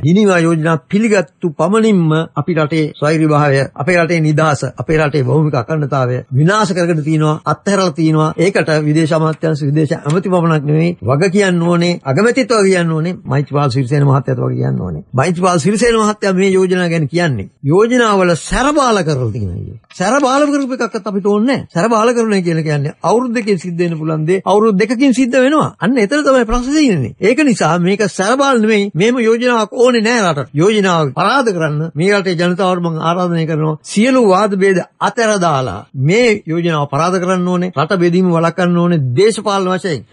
හිනිවා යෝජනා පිළිගත්තු පමණින්ම අපි රටේ ස්වෛරීභාවය, අපේ රටේ නිදහස, අපේ රටේ භෞමික අඛණ්ඩතාවය විනාශ කරගෙන තියෙනවා, අත්හැරලා තියෙනවා. ඒකට විදේශ අමාත්‍යාංශ විදේශ ඇමති පමණක් නෙවෙයි වග කියන්න ඕනේ, අගමැතිත් වග කියන්න ඕනේ, මෛත්‍රීපාල සිරිසේන මහත්තයාත් වග කියන්න ඕනේ. මෛත්‍රීපාල සිරිසේන මහත්තයා මේ යෝජනා ගැන කියන්නේ. යෝජනාවල සැරබාල කරලා තියෙනවා. සැරබාල කරපු එකක්වත් අපිට ඕනේ නැහැ. සැරබාල කරුණා කියලා කියන්නේ අවුරුදු දෙකකින් සිද්ධ වෙන්න පුළුවන් දේ අවුරුදු දෙකකින් සිද්ධ වෙනවා. අන්න එතන තමයි ප්‍රශ්නේ තියෙන්නේ. ඒක නිසා මේක සැරබාල නෙවෙයි මේම යෝජනාවක් ඕනේ නැහැ රටට. යෝජනාව පරාද කරන්න මේ රටේ ජනතාවට මම ආරාධනය කරනවා සියලු වාද ભેද අතර දාලා මේ යෝජනාව පරාද කරන්න ඕනේ. රට බෙදීම වළක්වන්න ඕනේ දේශපාලන වශයෙන්.